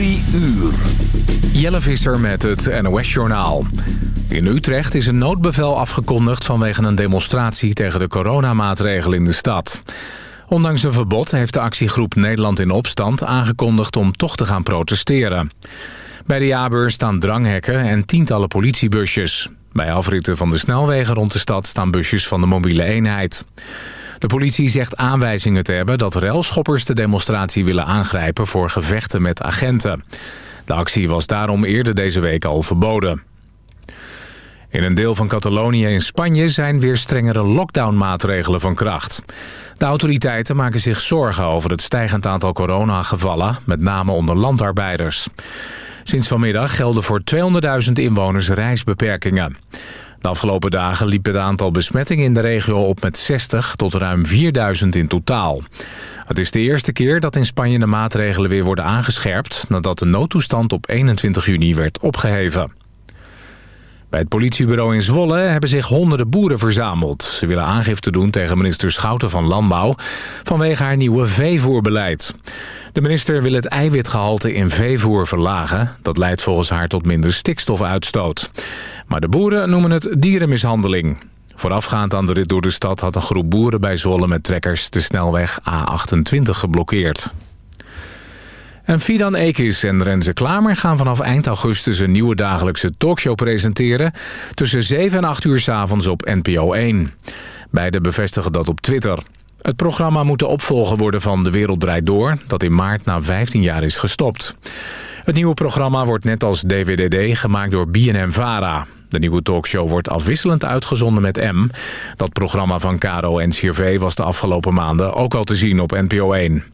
Drie uur. Jelle Visser met het NOS-journaal. In Utrecht is een noodbevel afgekondigd vanwege een demonstratie tegen de coronamaatregelen in de stad. Ondanks een verbod heeft de actiegroep Nederland in Opstand aangekondigd om toch te gaan protesteren. Bij de jaarbeurs staan dranghekken en tientallen politiebusjes. Bij afritten van de snelwegen rond de stad staan busjes van de mobiele eenheid. De politie zegt aanwijzingen te hebben dat relschoppers de demonstratie willen aangrijpen voor gevechten met agenten. De actie was daarom eerder deze week al verboden. In een deel van Catalonië in Spanje zijn weer strengere lockdownmaatregelen van kracht. De autoriteiten maken zich zorgen over het stijgend aantal coronagevallen, met name onder landarbeiders. Sinds vanmiddag gelden voor 200.000 inwoners reisbeperkingen. De afgelopen dagen liep het aantal besmettingen in de regio op met 60 tot ruim 4000 in totaal. Het is de eerste keer dat in Spanje de maatregelen weer worden aangescherpt... nadat de noodtoestand op 21 juni werd opgeheven. Bij het politiebureau in Zwolle hebben zich honderden boeren verzameld. Ze willen aangifte doen tegen minister Schouten van Landbouw... vanwege haar nieuwe veevoerbeleid. De minister wil het eiwitgehalte in veevoer verlagen. Dat leidt volgens haar tot minder stikstofuitstoot. Maar de boeren noemen het dierenmishandeling. Voorafgaand aan de rit door de stad had een groep boeren bij Zwolle met trekkers de snelweg A28 geblokkeerd. En Fidan Ekis en Renze Klamer gaan vanaf eind augustus een nieuwe dagelijkse talkshow presenteren... tussen 7 en 8 uur s avonds op NPO 1. Beiden bevestigen dat op Twitter. Het programma moet de opvolger worden van De Wereld Draait Door... dat in maart na 15 jaar is gestopt. Het nieuwe programma wordt net als DVDD gemaakt door BNM-VARA. De nieuwe talkshow wordt afwisselend uitgezonden met M. Dat programma van Caro en CRV was de afgelopen maanden ook al te zien op NPO 1.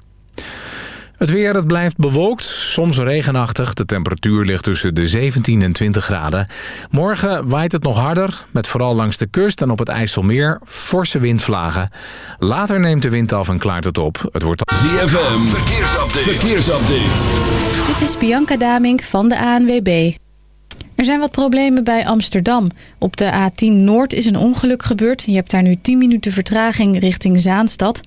Het weer, het blijft bewolkt, soms regenachtig. De temperatuur ligt tussen de 17 en 20 graden. Morgen waait het nog harder, met vooral langs de kust en op het IJsselmeer forse windvlagen. Later neemt de wind af en klaart het op. Het wordt... ZFM, verkeersupdate. verkeersupdate. Dit is Bianca Damink van de ANWB. Er zijn wat problemen bij Amsterdam. Op de A10 Noord is een ongeluk gebeurd. Je hebt daar nu 10 minuten vertraging richting Zaanstad...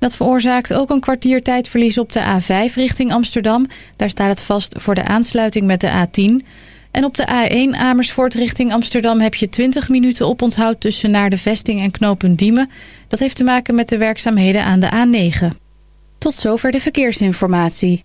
Dat veroorzaakt ook een kwartier tijdverlies op de A5 richting Amsterdam. Daar staat het vast voor de aansluiting met de A10. En op de A1 Amersfoort richting Amsterdam heb je 20 minuten oponthoud tussen naar de vesting en knooppunt Diemen. Dat heeft te maken met de werkzaamheden aan de A9. Tot zover de verkeersinformatie.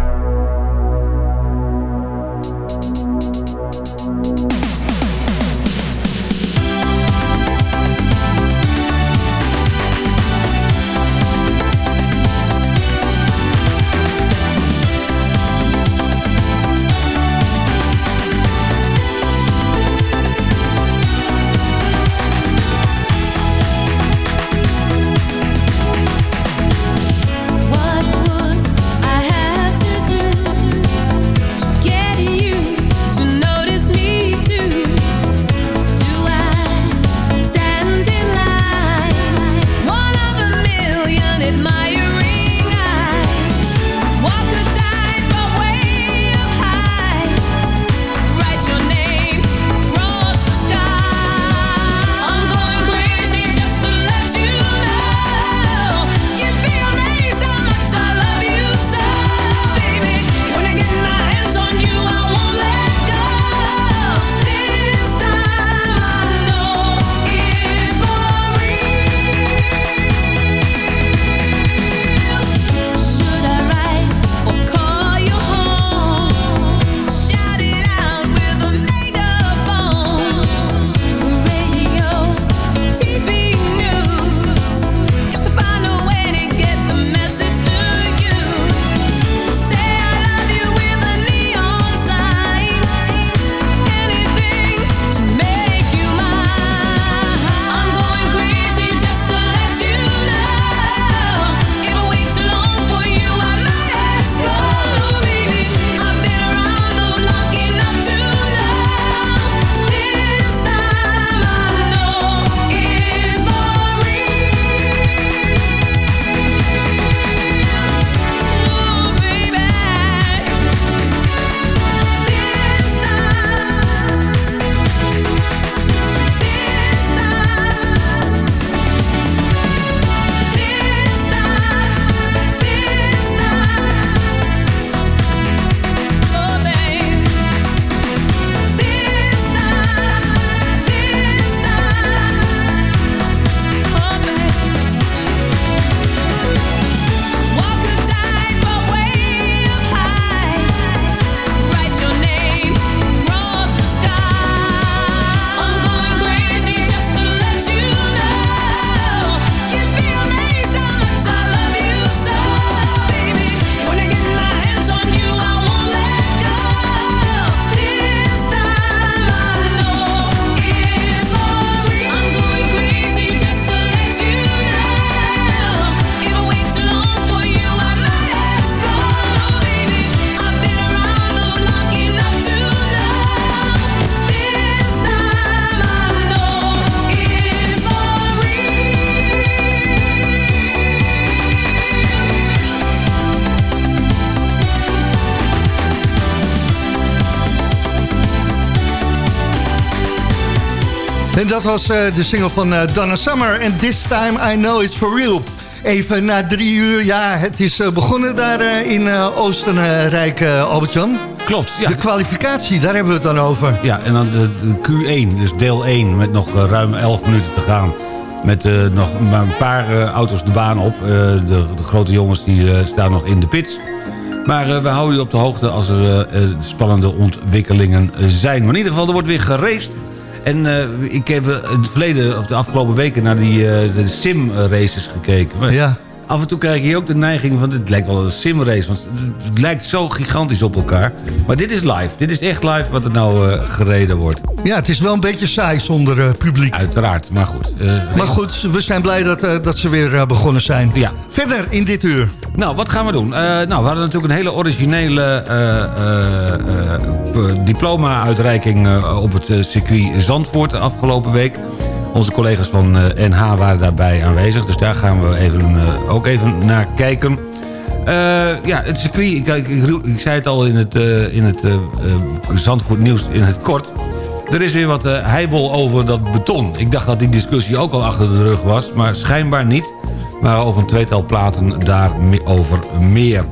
Dat was uh, de single van uh, Donna Summer. And this time I know it's for real. Even na drie uur, ja, het is uh, begonnen daar in Oostenrijk, Albert-Jan. Klopt, ja. De kwalificatie, daar hebben we het dan over. Ja, en dan de, de Q1, dus deel 1, met nog ruim 11 minuten te gaan. Met nog maar een paar auto's de baan op. De, de, grote jongens die staan nog in de pits. Maar we houden u op de hoogte als er spannende ontwikkelingen zijn. Maar in ieder geval, er wordt weer geraced. En uh, ik heb in het verleden, of de afgelopen weken... naar die uh, sim-races gekeken. Ja. Af en toe krijg je ook de neiging van... het lijkt wel een simrace, want het lijkt zo gigantisch op elkaar. Maar dit is live. Dit is echt live wat er nou uh, gereden wordt. Ja, het is wel een beetje saai zonder publiek. Uiteraard, maar goed. maar goed, we zijn blij dat, dat ze weer begonnen zijn. Ja. Verder in dit uur. Nou, wat gaan we doen? Nou, we hadden natuurlijk een hele originele diploma-uitreiking op het circuit Zandvoort afgelopen week. Onze collega's van NH waren daarbij aanwezig, dus daar gaan we even, ook even naar kijken. ja, het circuit, ik, ik, ik, zei het al in het, in het Zandvoort nieuws in het kort. Er is weer wat heibel over dat beton. Ik dacht dat die discussie ook al achter de rug was, maar schijnbaar niet maar over een tweetal platen daarover meer.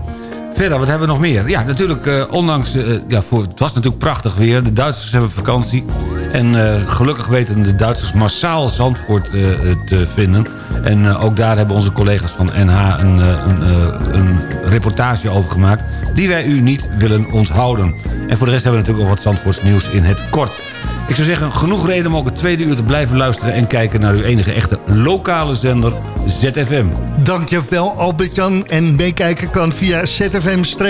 Verder, wat hebben we nog meer? Ja, natuurlijk, uh, ondanks... Uh, ja, voor, het was natuurlijk prachtig weer. De Duitsers hebben vakantie. En uh, gelukkig weten de Duitsers massaal Zandvoort te vinden. En ook daar hebben onze collega's van NH een, een, een, reportage over gemaakt... die wij u niet willen onthouden. En voor de rest hebben we natuurlijk ook wat Zandvoorts nieuws in het kort. Ik zou zeggen, genoeg reden om ook het tweede uur te blijven luisteren... en kijken naar uw enige echte lokale zender ZFM. Dankjewel Albert-Jan. En meekijken kan via zfm-live.nl.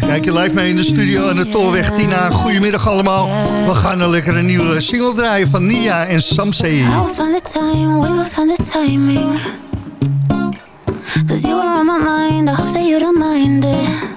Kijk je live mee in de studio aan de Tolweg Tina. Goedemiddag allemaal. We gaan een lekkere nieuwe single draaien van Nia en Samsei. I'll find the time, we will find the timing. Cause you are on my mind, I hope that you don't mind it.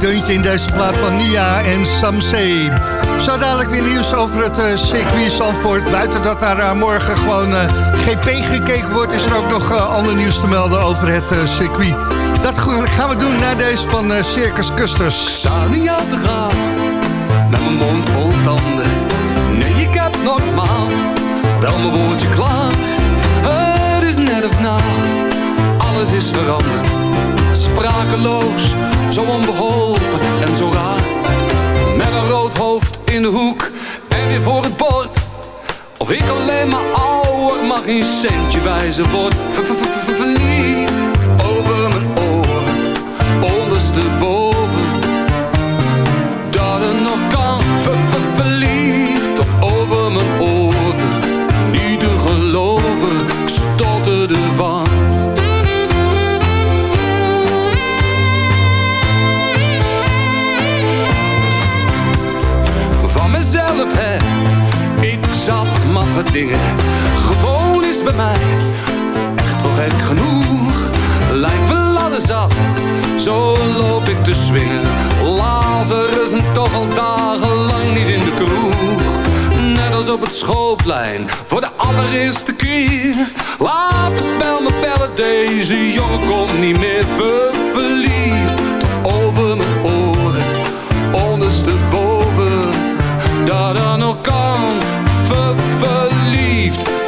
deuntje in deze plaat van Nia en Samsei. Zo dadelijk weer nieuws over het uh, circuit Zandvoort. Buiten dat daar eh, morgen gewoon eh, GP gekeken wordt... is er ook nog eh, ander nieuws te melden over het eh, circuit. Dat gaan we doen na deze van eh, Circus Custers. sta niet aan te gaan Met mijn mond vol tanden. Nee, ik heb normaal wel mijn woordje klaar. Het is net of na, alles is veranderd. Sprakeloos, zo onbeholpen en zo raar. Met een rood hoofd in de hoek en weer voor het bord. Of ik alleen maar ouder mag geen centje wijzen word. Ver, ver, ver, verliefd over mijn oren, ondersteboven. Dingen. Gewoon is bij mij echt wel gek genoeg. Lijkt wel ladder zat, zo loop ik te swingen. Lazarus en toch al dagenlang niet in de kroeg. Net als op het schoolplein, voor de allereerste keer. Laat de bel me bellen, deze jongen komt niet meer ver verliefd. Over mijn oren, ondersteboven. Dat er nog kan, verliefd.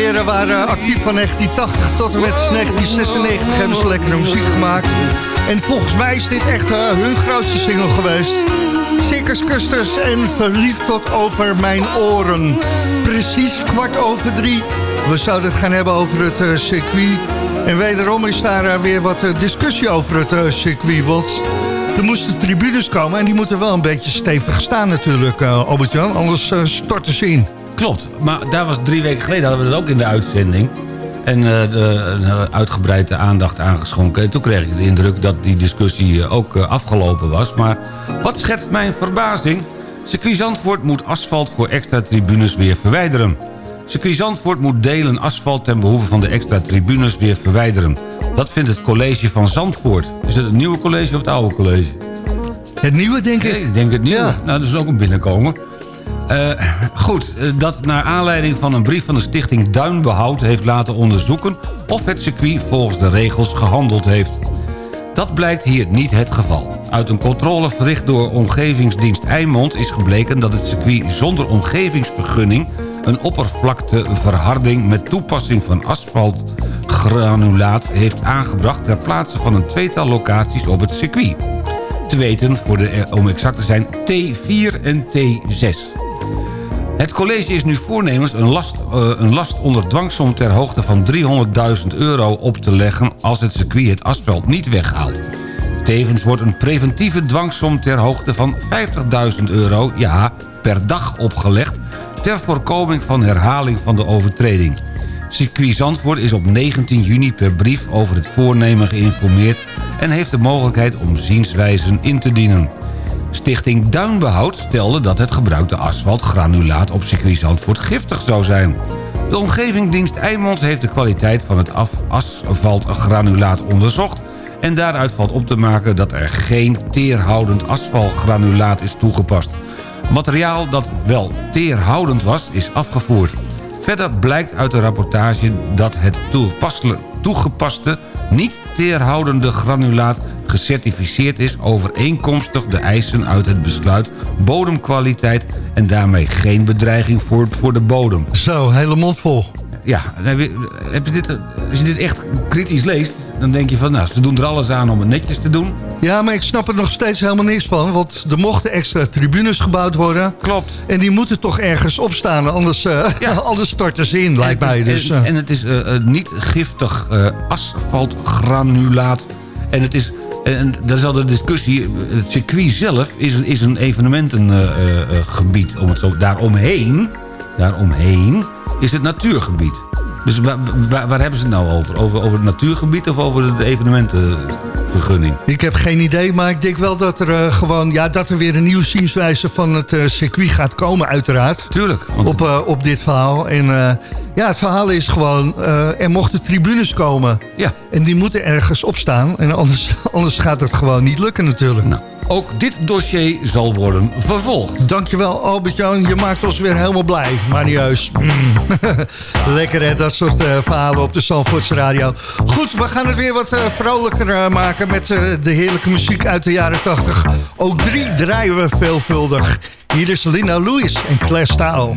Heren waren actief van 1980 tot en met 1996 hebben ze lekkere muziek gemaakt. En volgens mij is dit echt eh, hun grootste single geweest. Circus Custers en Verliefd tot over mijn oren. Precies kwart over drie. We zouden het gaan hebben over het eh, circuit. En wederom is daar eh, weer wat discussie over het circuit. Want er moesten tribunes komen en die moeten wel een beetje stevig staan natuurlijk, Albert-Jan. Anders storten ze in. Klopt, maar daar was drie weken geleden hadden we dat ook in de uitzending. En eh, de, een uitgebreide aandacht aangeschonken. En toen kreeg ik de indruk dat die discussie eh, ook eh, afgelopen was. Maar wat schetst mijn verbazing? Circuit Zandvoort moet asfalt voor extra tribunes weer verwijderen. Circuit Zandvoort moet delen asfalt ten behoeve van de extra tribunes weer verwijderen. Dat vindt het college van Zandvoort. Is het het nieuwe college of het oude college? Het nieuwe, denk ik. Nee, ik denk het nieuwe. Ja. Nou, dat is ook een binnenkomen. Eh, goed, eh, dat naar aanleiding van een brief van de stichting Duinbehoud... heeft laten onderzoeken of het circuit volgens de regels gehandeld heeft. Dat blijkt hier niet het geval. Uit een controle verricht door Omgevingsdienst Eimond is gebleken dat het circuit zonder omgevingsvergunning... een oppervlakteverharding met toepassing van asfaltgranulaat heeft aangebracht... ter plaatse van een tweetal locaties op het circuit. Te weten, eh, om exact te zijn, T4 en T6. Het college is nu voornemens een last, eh, een last onder dwangsom ter hoogte van 300.000 euro op te leggen als het circuit het asfalt niet weghaalt. Tevens wordt een preventieve dwangsom ter hoogte van 50.000 euro, ja, per dag opgelegd... ter voorkoming van herhaling van de overtreding. Circuit Zandvoort is op 19 juni per brief over het voornemen geïnformeerd... en heeft de mogelijkheid om zienswijzen in te dienen. Stichting Duinbehoud stelde dat het gebruikte asfaltgranulaat op circuit giftig zou zijn. De omgevingsdienst Eimond heeft de kwaliteit van het asfaltgranulaat onderzocht... en daaruit valt op te maken dat er geen teerhoudend asfaltgranulaat is toegepast. Materiaal dat wel teerhoudend was, is afgevoerd. Verder blijkt uit de rapportage dat het toegepaste... niet teerhoudende granulaat gecertificeerd is... overeenkomstig de eisen uit het besluit bodemkwaliteit... en daarmee geen bedreiging voor, voor de bodem. Zo, hele mond vol. Ja, heb je, dit, als je dit echt kritisch leest... dan denk je van, nou, ze doen er alles aan om het netjes te doen. Ja, maar ik snap er nog steeds helemaal niks van. Want er mochten extra tribunes gebouwd worden. Klopt. En die moeten toch ergens opstaan. Anders, Ja. anders storten ze in, lijkt mij. Dus, en, eh, en het is eh, niet giftig asfaltgranulaat. En het is... En daar is de discussie, het circuit zelf is, een- is een evenementengebied. om het zo, daaromheen, daaromheen is het natuurgebied. Dus waar, waar, waar hebben ze het nou over? over? Over het natuurgebied of over de evenementenvergunning? Ik heb geen idee, maar ik denk wel dat er eh, gewoon... Ja, dat er weer een nieuwe zienswijze van het eh, circuit gaat komen, uiteraard. Tuurlijk. want- Op, eh, op dit verhaal. En ja, het verhaal is gewoon... er mochten tribunes komen. ja. En die moeten ergens opstaan. En anders, anders gaat het gewoon niet lukken natuurlijk. Nou, ook dit dossier zal worden vervolgd. Dankjewel Albert-Jan, je maakt ons weer helemaal blij. Manieus. Mm. Lekker hè, dat soort eh, verhalen op de Zandvoortse radio. Goed, we gaan het weer wat eh, vrolijker eh, maken met de heerlijke muziek uit de jaren 80. Ook drie draaien we veelvuldig. Hier is Linda Lewis en Claire Staal.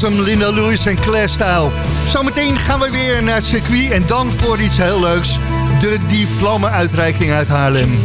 Was Linda Lewis en Claire Style. Zometeen gaan we weer naar het circuit en dan voor iets heel leuks. De diploma-uitreiking uit Haarlem.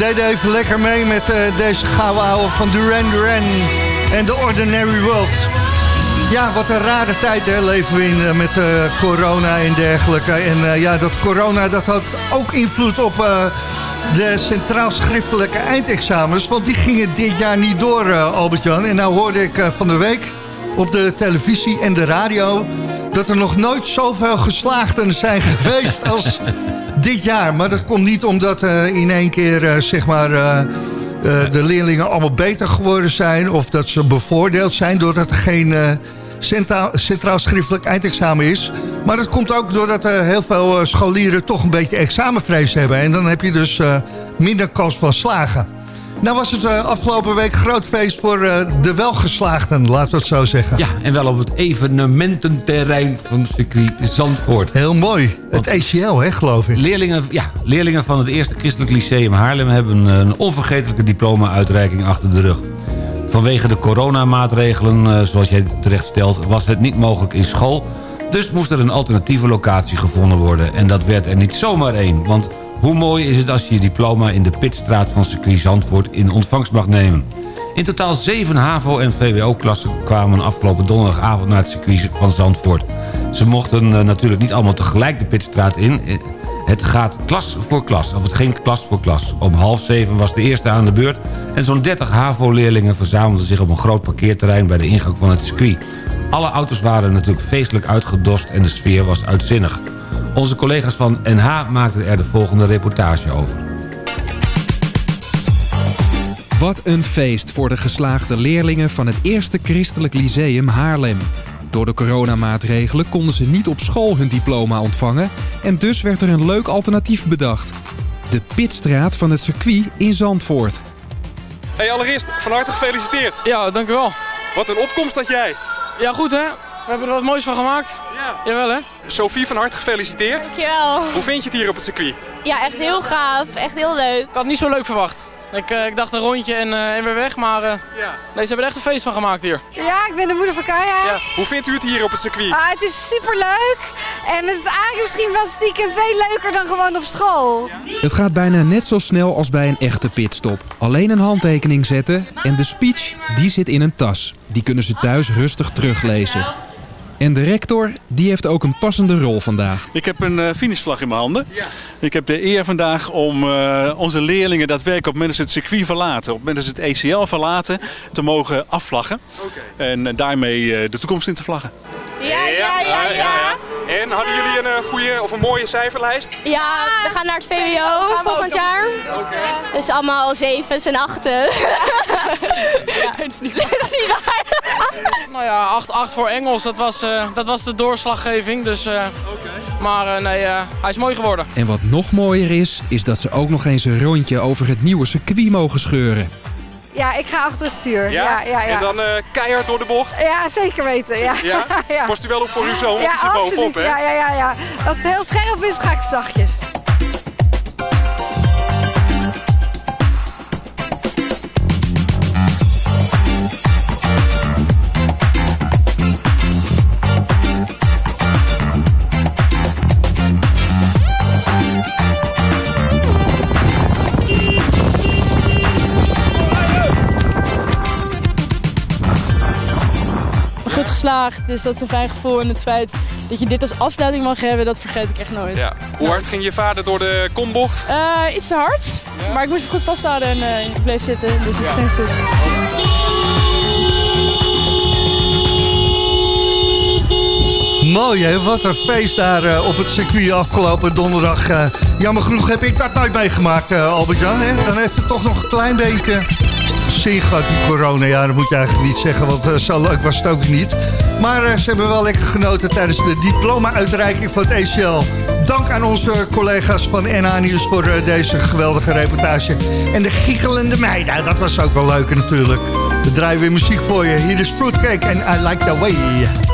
Deden even lekker mee met eh, deze gouden van Duran Duran en The Ordinary World. Ja, wat een rare tijd hè, leven we in eh, met eh, corona en dergelijke. En ja, dat corona dat had ook invloed op de centraal schriftelijke eindexamens. Want die gingen dit jaar niet door, Albert-Jan. En nou hoorde ik van de week op de televisie en de radio... dat er nog nooit zoveel geslaagden zijn geweest als dit jaar. Maar dat komt niet omdat eh, in één keer, eh, zeg maar... eh, de leerlingen allemaal beter geworden zijn... of dat ze bevoordeeld zijn doordat er geen centraal, centraal schriftelijk eindexamen is. Maar dat komt ook doordat er heel veel scholieren toch een beetje examenvrees hebben. En dan heb je dus minder kans van slagen. Nou was het uh, afgelopen week groot feest voor uh, de welgeslaagden, laten we het zo zeggen. Ja, en wel op het evenemententerrein van circuit Zandvoort. Heel mooi. Het ECL, hè, geloof ik. Leerlingen, ja, leerlingen van het Eerste Christelijk Lyceum Haarlem... hebben een onvergetelijke diploma-uitreiking achter de rug. Vanwege de coronamaatregelen, uh, zoals jij terecht stelt... was het niet mogelijk in school... Dus moest er een alternatieve locatie gevonden worden. En dat werd er niet zomaar één. Want hoe mooi is het als je je diploma in de Pitstraat van circuit Zandvoort in ontvangst mag nemen. In totaal zeven HAVO- en VWO-klassen kwamen afgelopen donderdagavond naar het circuit van Zandvoort. Ze mochten uh, natuurlijk niet allemaal tegelijk de Pitstraat in. Het gaat klas voor klas, of het ging klas voor klas. Om half zeven was de eerste aan de beurt... en zo'n 30 HAVO-leerlingen verzamelden zich op een groot parkeerterrein... bij de ingang van het circuit. Alle auto's waren natuurlijk feestelijk uitgedost en de sfeer was uitzinnig. Onze collega's van NH maakten er de volgende reportage over. Wat een feest voor de geslaagde leerlingen van het Eerste Christelijk Lyceum Haarlem. Door de coronamaatregelen konden ze niet op school hun diploma ontvangen... en dus werd er een leuk alternatief bedacht. De Pitstraat van het circuit in Zandvoort. Hey, allereerst van harte gefeliciteerd. Ja, dankjewel. Wat een opkomst had jij. Ja, goed hè? We hebben er wat moois van gemaakt. Ja. Jawel hè? Sophie, van harte gefeliciteerd. Dankjewel. Hoe vind je het hier op het circuit? Ja, echt heel gaaf. Echt heel leuk. Ik had het niet zo leuk verwacht. Ik, uh, ik dacht een rondje en, uh, en weer weg, maar uh, ja. nee, ze hebben er echt een feest van gemaakt hier. Ja, ik ben de moeder van Kaya. Ja. Hoe vindt u het hier op het circuit? Ah, het is super leuk en het is eigenlijk misschien wel stiekem veel leuker dan gewoon op school. Ja. Het gaat bijna net zo snel als bij een echte pitstop. Alleen een handtekening zetten en de speech die zit in een tas. Die kunnen ze thuis rustig teruglezen. En de rector, die heeft ook een passende rol vandaag. Ik heb een uh, finishvlag in mijn handen. Ja. Ik heb de eer vandaag om uh, onze leerlingen daadwerkelijk op het moment dat ze het circuit verlaten, op dat ze het ECL verlaten, te mogen afvlaggen. Okay. En uh, daarmee de toekomst in te vlaggen. Ja, ja, ja, ja. ja. En hadden jullie een goede of een mooie cijferlijst? Ja, we gaan naar het VWO volgend jaar. Okay. Dus allemaal zevens en achten. ja, het is niet waar. Het is niet waar. nou ja, 8, 8 voor Engels, dat was, uh, dat was de doorslaggeving. Dus, uh, okay. Maar uh, nee, hij is mooi geworden. En wat nog mooier is, is dat ze ook nog eens een rondje over het nieuwe circuit mogen scheuren. Ja, ik ga achter het stuur. Ja? Ja, ja, ja. En dan uh, keihard door de bocht? Ja, zeker weten. Ja. Ja? Past u wel op voor uw zoon? Ja, is bovenop, hè? Ja, ja, ja, ja. Als het heel scherp is, ga ik zachtjes. Geslaagd. Dus dat is een fijn gevoel. En het feit dat je dit als afsluiting mag hebben, dat vergeet ik echt nooit. Ja. Hoe hard ging je vader door de kombocht? Uh, iets te hard. Ja. Maar ik moest hem goed vasthouden en uh, ik bleef zitten. Dus dat ja. ging goed. Mooi hè, wat een feest daar uh, op het circuit afgelopen donderdag. Uh, jammer genoeg heb ik dat nooit meegemaakt, uh, Albert-Jan. Dan heeft het toch nog een klein beetje zin gehad, die corona. Ja, dat moet je eigenlijk niet zeggen, want uh, zo leuk was het ook niet. Maar uh, ze hebben wel lekker genoten tijdens de diploma-uitreiking van het ECL. Dank aan onze collega's van NH Nieuws voor uh, deze geweldige reportage. En de giechelende meiden, dat was ook wel leuk natuurlijk. We draaien weer muziek voor je. Hier is Fruitcake en. I like the way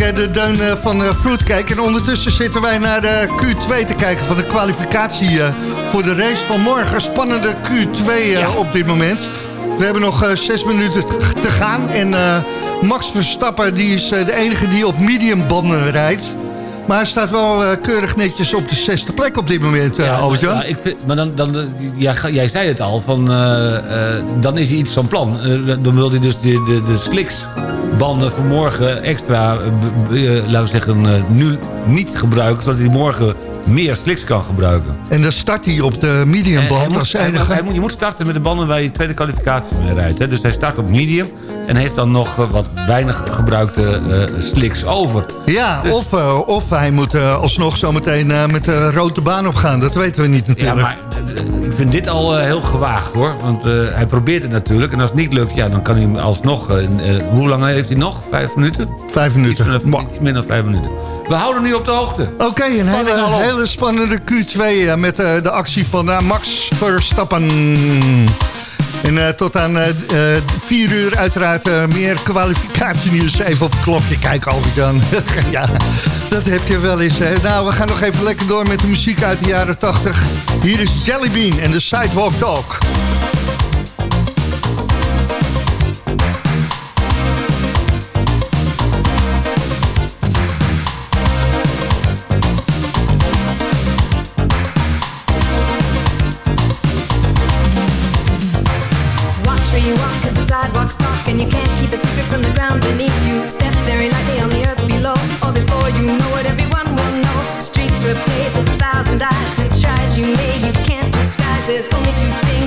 hè, de deun eh, van uh, Fruitcake. En ondertussen zitten wij naar de Q2 te kijken van de kwalificatie eh, voor de race van morgen. Spannende Q2 eh, op dit moment. We hebben nog eh, zes minuten te gaan. En eh, Max Verstappen die is eh, de enige die op medium banden rijdt. Maar hij staat wel eh, keurig netjes op de zesde plek op dit moment. Ja, ik vind, maar dan, dan, ja, jij zei het al, van, eh, eh, dan is hij iets van plan. Eh, dan wil hij dus de, de, de sliksbanden voor morgen extra, eh, eh, laten we zeggen, eh, nu niet gebruiken... zodat hij morgen meer sliks kan gebruiken. En dan start hij op de medium Hij moet, hij, moet, je moet starten met de banden waar je tweede kwalificatie mee rijdt. Hè. Dus hij start op medium en heeft dan nog eh, wat weinig gebruikte eh, slicks over. Ja, Dus- of, eh, of hij moet alsnog zometeen met de rode baan opgaan. Dat weten we niet Ja, natuurlijk. maar eh, ik vind dit al heel gewaagd hoor. Want hij probeert het natuurlijk. En als het niet lukt, ja, dan kan hij alsnog... hoe lang heeft hij nog? Vijf minuten? Vijf minuten. Iets iets minder dan vijf minuten. We houden nu op de hoogte. Oké, een hele, hele spannende Q2 eh, met eh, de actie van eh, Max Verstappen. En tot aan eh, eh, vier uur uiteraard meer kwalificatienieuws. Even op het klokje kijken, Albert-Jan. ja, dat heb je wel eens. Hè. Nou, we gaan nog even lekker door met de muziek uit de jaren 80. Hier is Jellybean en de Sidewalk Dog. You can't keep a secret from the ground beneath you. Step very lightly on the earth below Or before you know it, everyone will know. Streets were paved with a thousand eyes And try as you may, you can't disguise There's only two things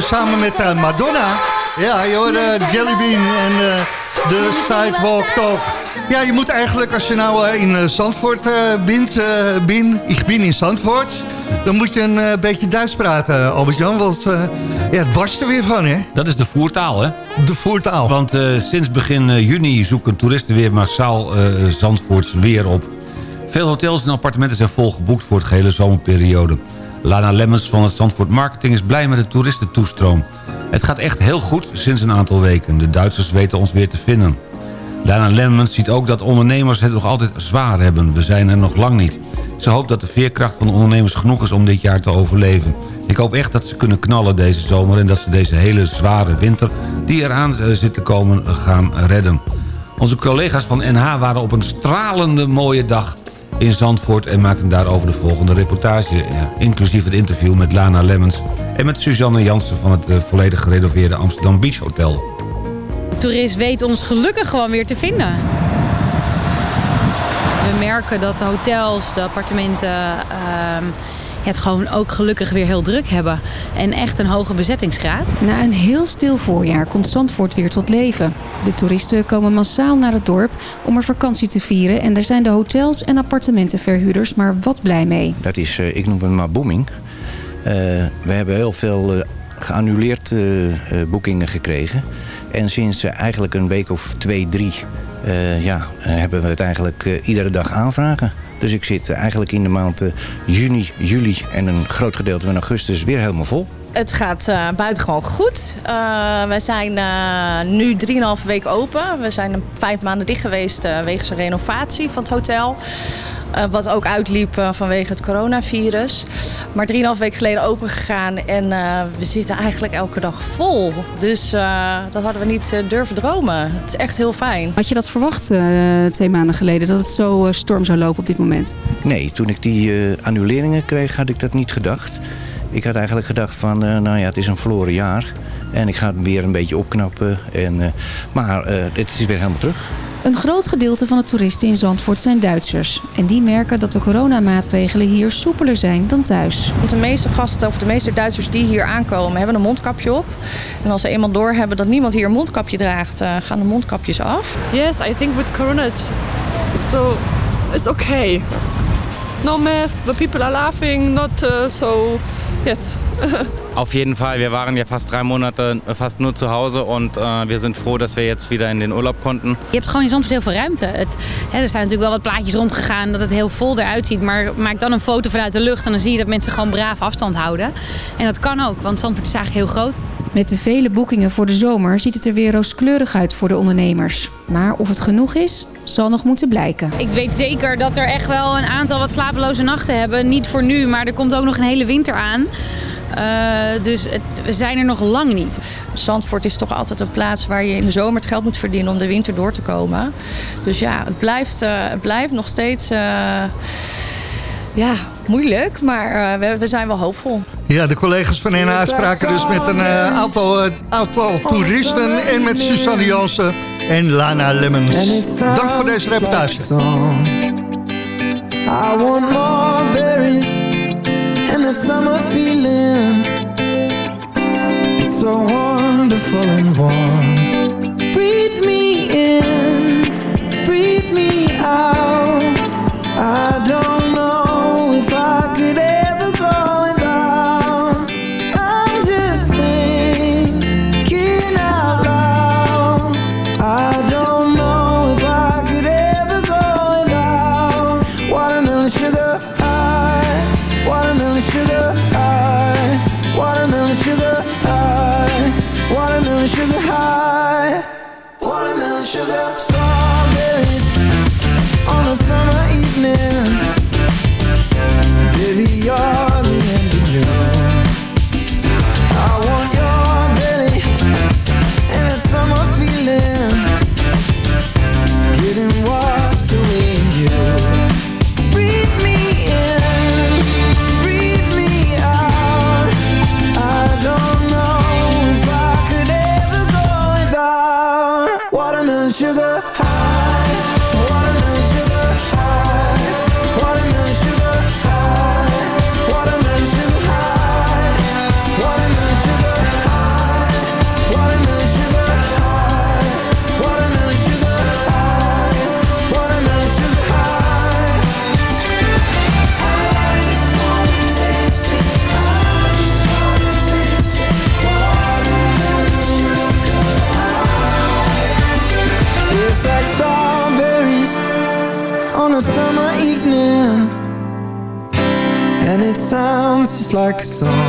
singeltje samen met eh, Madonna. Ja, je hoorde eh, Jellybean en eh, de Sidewalk Talk. Ja, je moet eigenlijk, als je nou eh, in eh, Zandvoort eh, bent, eh, bin, ik ben in Zandvoort... dan moet je een eh, beetje Duits praten, Albert-Jan. Want eh, ja, het barst er weer van, hè? Dat is de voertaal, hè? De voertaal. Want eh, sinds begin eh, juni zoeken toeristen weer massaal eh Zandvoorts weer op. Veel hotels en appartementen zijn vol geboekt voor het gehele zomerperiode. Lana Lemmens van het Zandvoort Marketing is blij met de toeristentoestroom. Het gaat echt heel goed sinds een aantal weken. De Duitsers weten ons weer te vinden. Lana Lemmens ziet ook dat ondernemers het nog altijd zwaar hebben. We zijn er nog lang niet. Ze hoopt dat de veerkracht van de ondernemers genoeg is om dit jaar te overleven. Ik hoop echt dat ze kunnen knallen deze zomer... en dat ze deze hele zware winter die eraan eh, zit te komen gaan redden. Onze collega's van NH waren op een stralende mooie dag in Zandvoort... en maakten daarover de volgende reportage. Inclusief het interview met Lana Lemmens... en met Suzanne Jansen van het eh, volledig gerenoveerde Amsterdam Beach Hotel. De toerist weet ons gelukkig gewoon weer te vinden. We merken dat de hotels, de appartementen... ehm, het gewoon ook gelukkig weer heel druk hebben. En echt een hoge bezettingsgraad. Na een heel stil voorjaar komt Zandvoort weer tot leven. De toeristen komen massaal naar het dorp om er vakantie te vieren... en daar zijn de hotels en appartementenverhuurders maar wat blij mee. Dat is, eh, ik noem het maar booming. Eh, we hebben heel veel eh, geannuleerd eh, eh, boekingen gekregen. En sinds eigenlijk een week of twee, drie... eh, ja, hebben we het eigenlijk eh, iedere dag aanvragen. Dus ik zit eigenlijk in de maand eh, juni, juli en een groot gedeelte van augustus weer helemaal vol. Het gaat eh buitengewoon goed. Eh, we zijn eh, nu 3,5 weken open. We zijn vijf maanden dicht geweest wegens een renovatie van het hotel. Eh, wat ook uitliep eh, vanwege het coronavirus. Maar 3,5 weken geleden open gegaan en eh, we zitten eigenlijk elke dag vol. Dus eh, dat hadden we niet durven dromen. Het is echt heel fijn. Had je dat verwacht eh, twee maanden geleden, dat het zo storm zou lopen op dit moment? Nee, toen ik die eh, annuleringen kreeg, had ik dat niet gedacht. Ik had eigenlijk gedacht van, eh, nou ja, het is een verloren jaar. En ik ga het weer een beetje opknappen. En, eh, maar eh, het is weer helemaal terug. Een groot gedeelte van de toeristen in Zandvoort zijn Duitsers. En die merken dat de coronamaatregelen hier soepeler zijn dan thuis. Want de meeste gasten of de meeste Duitsers die hier aankomen hebben een mondkapje op. En als ze eenmaal doorhebben dat niemand hier een mondkapje draagt, eh, gaan de mondkapjes af. Yes, I think with Corona it's so it's okay. No mask, the people are laughing, not uh, so. Yes. Auf jeden Fall, wir waren ja fast drei Monate äh, fast nur zu Hause und äh, wir sind froh, dass wir jetzt wieder in den Urlaub konnten. Je hebt gewoon in Zandvoort heel veel ruimte. Het, hè, er zijn natuurlijk wel wat plaatjes rondgegaan dat het heel vol eruit ziet. Maar maak dan een foto vanuit de lucht en dan zie je dat mensen gewoon braaf afstand houden. En dat kan ook, want Zandvoort is eigenlijk heel groot. Met de vele boekingen voor de zomer ziet het er weer rooskleurig uit voor de ondernemers. Maar of het genoeg is, zal nog moeten blijken. Ik weet zeker dat er echt wel een aantal wat slapeloze nachten hebben. Niet voor nu, maar er komt ook nog een hele winter aan. Eh, dus het, we zijn er nog lang niet. Zandvoort is toch altijd een plaats waar je in de zomer het geld moet verdienen om de winter door te komen. Dus ja, het blijft, eh, het blijft nog steeds eh, ja, moeilijk, maar eh, we, we zijn wel hoopvol. Ja, de collega's van NH spraken dus met een aantal, aantal toeristen... en met Suzanne Jansen en Lana Lemmens. Dank voor deze reportage. I want more summer feeling. It's so wonderful and warm. Breathe me in, breathe me out. I don't know like a song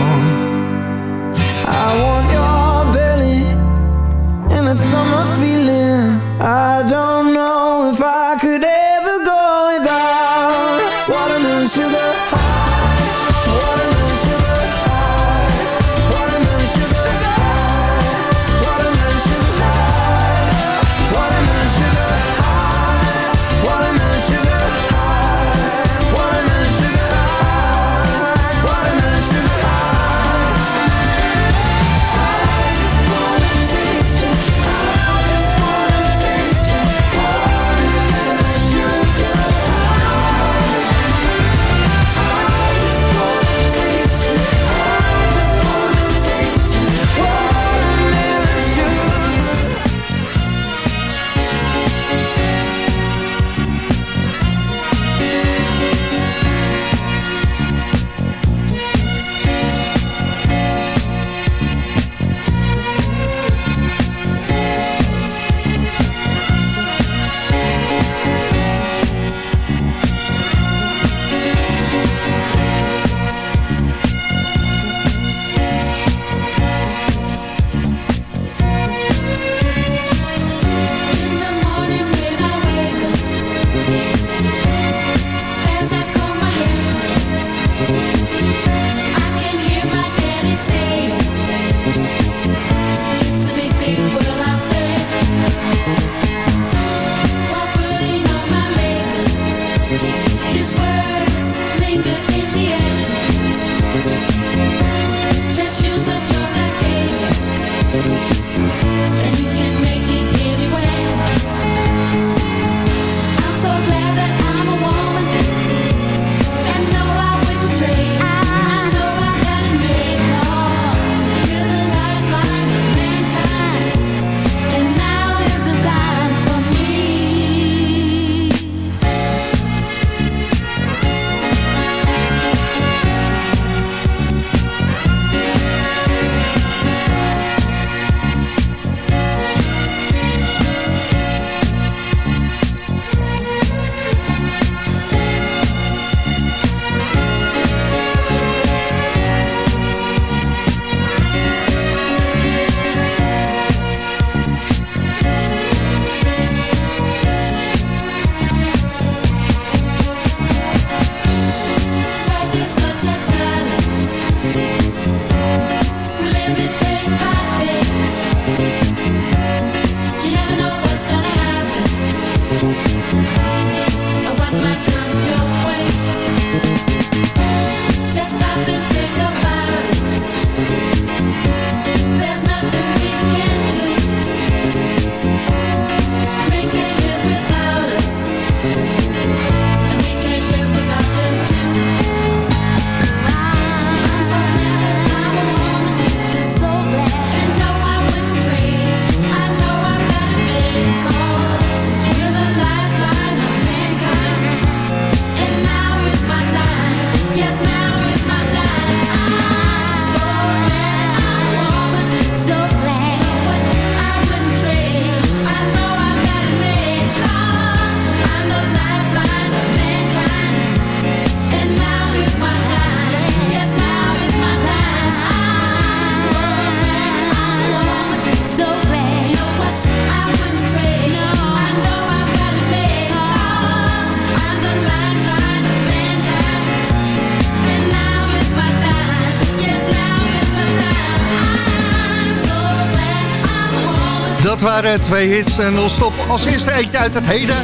waren twee hits en non-stop. Als eerste eentje uit het heden.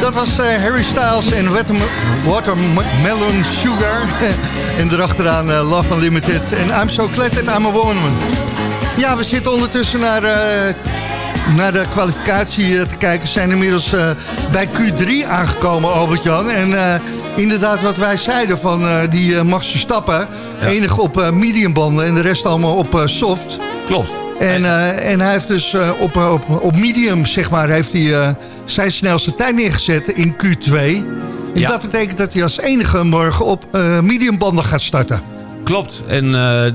Dat was eh, Harry Styles en Waterm- Watermelon Sugar. en erachteraan eh, Love Unlimited. En I'm so glad that I'm a woman. Ja, we zitten ondertussen naar, eh, naar de kwalificatie te kijken. We zijn inmiddels bij Q3 aangekomen, Albert-Jan. En inderdaad wat wij zeiden van die Max Verstappen. Enig op mediumbanden en de rest allemaal op soft. Klopt. En, eh, en hij heeft dus eh, op, op, op medium, zeg maar, heeft hij eh, zijn snelste tijd neergezet in Q2. En Ja. dat betekent dat hij als enige morgen op mediumbanden gaat starten. Klopt. En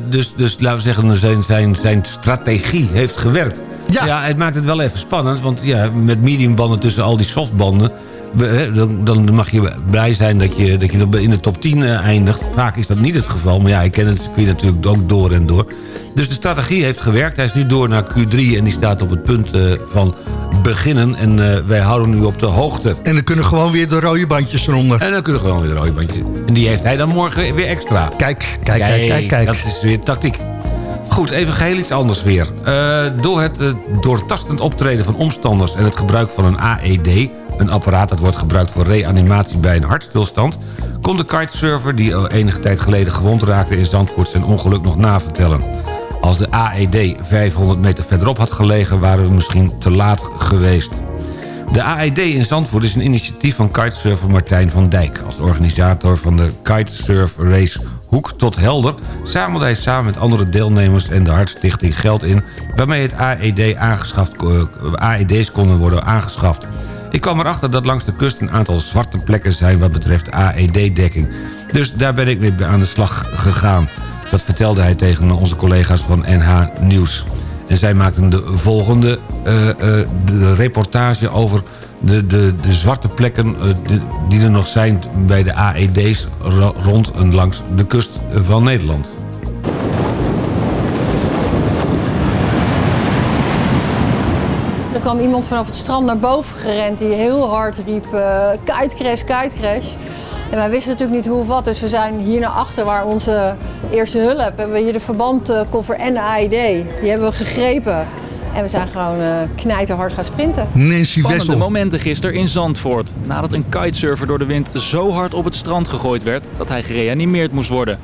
dus, dus laten we zeggen, zijn, zijn, zijn strategie heeft gewerkt. Ja. het maakt het wel even spannend. Want ja, met mediumbanden tussen al die softbanden... dan, dan mag je blij zijn dat je, dat je in de top 10 eh, eindigt. Vaak is dat niet het geval, maar ja, ik ken het circuit natuurlijk ook door en door. Dus de strategie heeft gewerkt. Hij is nu door naar Q3 en die staat op het punt eh, van beginnen. En eh, wij houden nu op de hoogte. En dan kunnen gewoon weer de rode bandjes eronder. En dan kunnen gewoon weer de rode bandjes. En die heeft hij dan morgen weer extra. Kijk, kijk, kijk, kijk, kijk. Dat is weer tactiek. Goed, even geheel iets anders weer. Door het doortastend optreden van omstanders en het gebruik van een AED... een apparaat dat wordt gebruikt voor reanimatie bij een hartstilstand... kon de kitesurfer, die enige tijd geleden gewond raakte in Zandvoort... zijn ongeluk nog navertellen. Als de AED 500 meter verderop had gelegen... waren we misschien te laat geweest. De AED in Zandvoort is een initiatief van kitesurfer Martijn van Dijk. Als organisator van de kitesurf race Hoek tot Helder... zamelde hij samen met andere deelnemers en de Hartstichting geld in... waarmee het AED aangeschaft, eh, AED's konden worden aangeschaft. Ik kwam erachter dat langs de kust een aantal zwarte plekken zijn... wat betreft AED-dekking. Dus daar ben ik mee aan de slag gegaan. Dat vertelde hij tegen onze collega's van NH Nieuws. En zij maakten de volgende eh, eh, de reportage over de, de, de zwarte plekken eh, die er nog zijn bij de AED's ro- rond en langs de kust van Nederland. Kwam iemand vanaf het strand naar boven gerend die heel hard riep eh kite crash, kite crash. En wij wisten natuurlijk niet hoe of wat, dus we zijn hier naar achter waar onze eerste hulp hebben we hier de verbandkoffer en de AED. Die hebben we gegrepen en we zijn gewoon eh knijterhard gaan sprinten. Nancy Spannende momenten gisteren in Zandvoort. Nadat een kitesurfer door de wind zo hard op het strand gegooid werd dat hij gereanimeerd moest worden.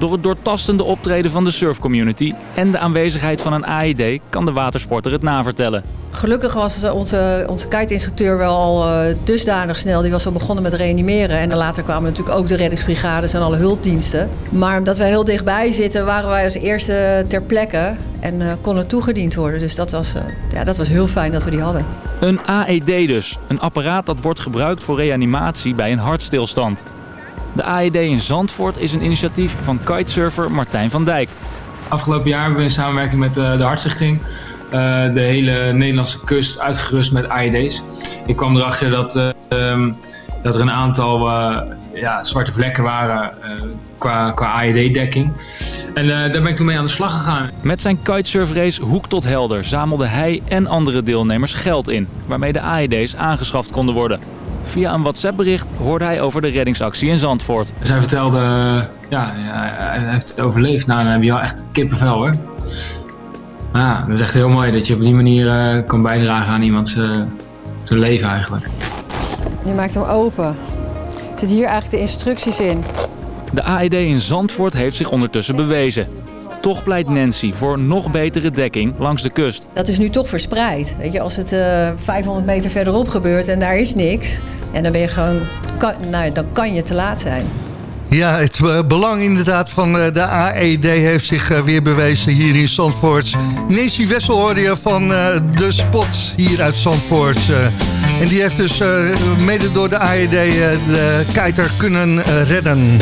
Door het doortastende optreden van de surfcommunity en de aanwezigheid van een AED kan de watersporter het navertellen. Gelukkig was onze, onze kite-instructeur wel al eh, dusdanig snel. Die was al begonnen met reanimeren. En later kwamen natuurlijk ook de reddingsbrigades en alle hulpdiensten. Maar omdat wij heel dichtbij zitten, waren wij als eerste ter plekke. En eh, konden toegediend worden. Dus dat was, eh, ja, dat was heel fijn dat we die hadden. Een AED dus, een apparaat dat wordt gebruikt voor reanimatie bij een hartstilstand. De AED in Zandvoort is een initiatief van kitesurfer Martijn van Dijk. Afgelopen jaar hebben we in samenwerking met eh, de Hartstichting eh, de hele Nederlandse kust uitgerust met AED's. Ik kwam erachter dat, eh, ehm, dat er een aantal ja, zwarte vlekken waren qua, qua AED-dekking. En daar ben ik toen mee aan de slag gegaan. Met zijn kitesurfrace Hoek tot Helder zamelde hij en andere deelnemers geld in, waarmee de AED's aangeschaft konden worden. Via een WhatsApp-bericht hoorde hij over de reddingsactie in Zandvoort. Zij vertelde, ja, hij heeft het overleefd. Nou, dan heb je wel echt kippenvel hoor. Maar ja, dat is echt heel mooi dat je op die manier eh, kan bijdragen aan iemands eh, zijn leven eigenlijk. Je maakt hem open. Er zitten hier eigenlijk de instructies in. De AED in Zandvoort heeft zich ondertussen bewezen. Toch pleit Nancy voor nog betere dekking langs de kust. Dat is nu toch verspreid. Weet je, als het eh 500 meter verderop gebeurt en daar is niks. En dan ben je gewoon, kan, nou, dan kan je te laat zijn. Ja, het eh, belang inderdaad van eh, de AED heeft zich eh, weer bewezen hier in Zandvoort. Nancy Wessel hoorde je van eh, de spot hier uit Zandvoort. eh. en die heeft dus eh, mede door de AED eh, de kiter kunnen eh, redden.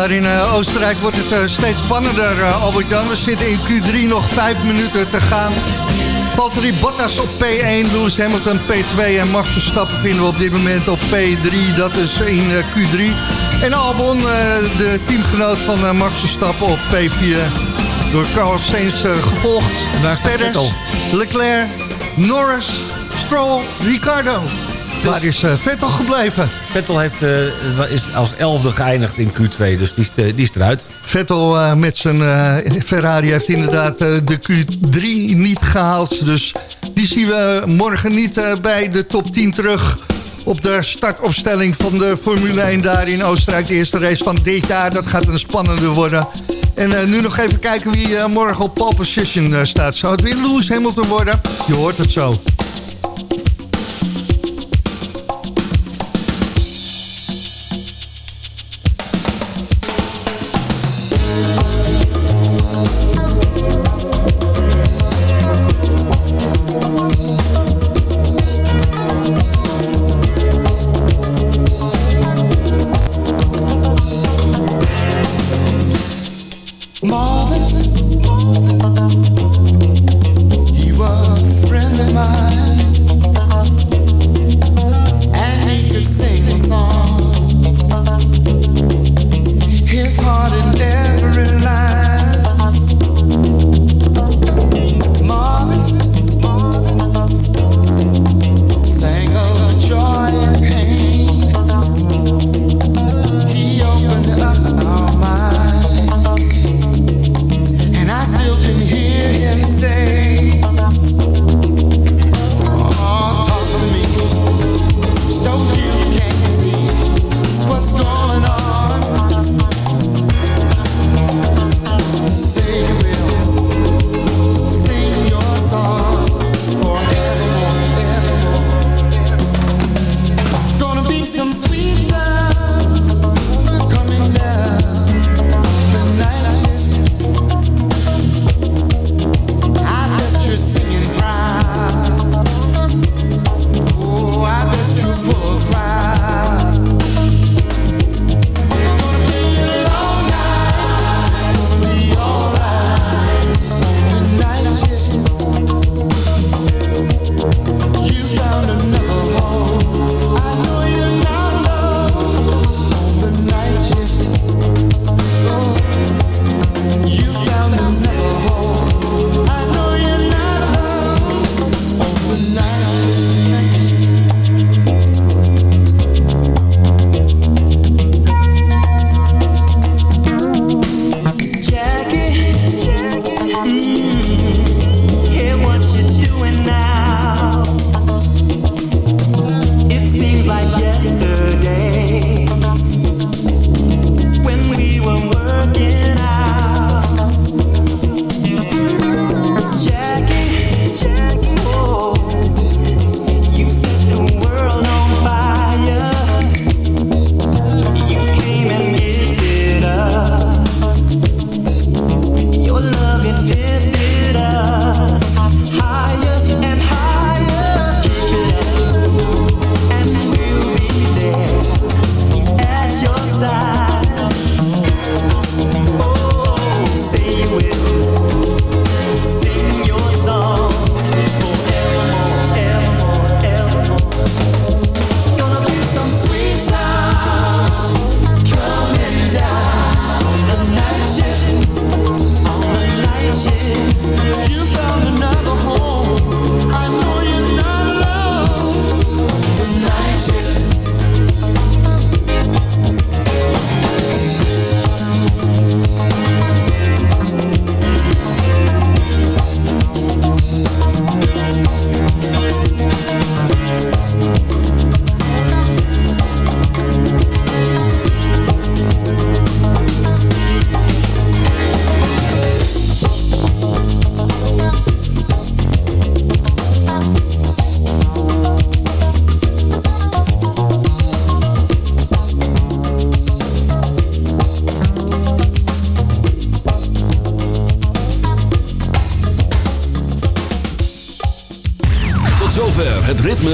Daar in eh, Oostenrijk wordt het eh, steeds spannender, eh, Albert-Jan. We zitten in Q3, nog vijf minuten te gaan. Valtteri Bottas op P1, Lewis Hamilton P2 en Max Verstappen vinden we op dit moment op P3. Dat is in eh, Q3. En Albon, de teamgenoot van Max Verstappen op P4. Door Carlos Sainz gevolgd. Perez. Leclerc, Norris, Stroll, Ricardo. Waar is eh, Vettel gebleven? Vettel heeft, eh, is als elfde geëindigd in Q2, dus die is, eh, die is eruit. Vettel met zijn Ferrari heeft inderdaad de Q3 niet gehaald. Dus die zien we morgen niet bij de top 10 terug op de startopstelling van de Formule 1 daar in Oostenrijk. De eerste race van dit jaar, dat gaat een spannende worden. En nu nog even kijken wie morgen op pole position staat. Zou het weer Lewis Hamilton worden? Je hoort het zo.